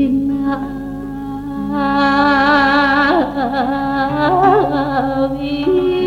الناوي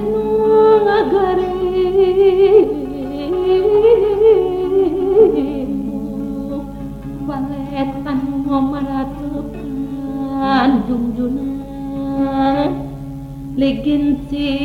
Nu ग Joज लेन्चबाडन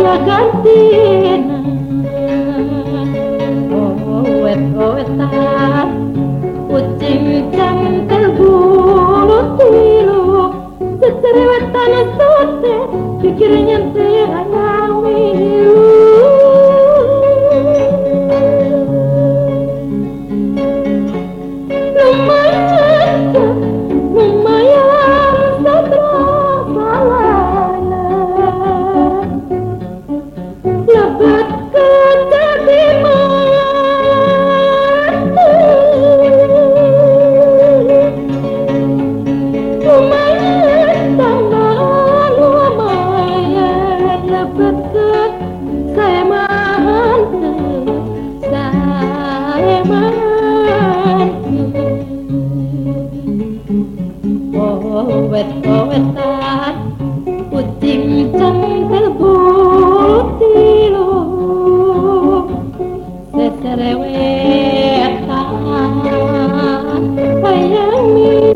saya gantina Owet owetan Ucing cangkel bulu tilu Seserewetan sote Pikirnya Oh.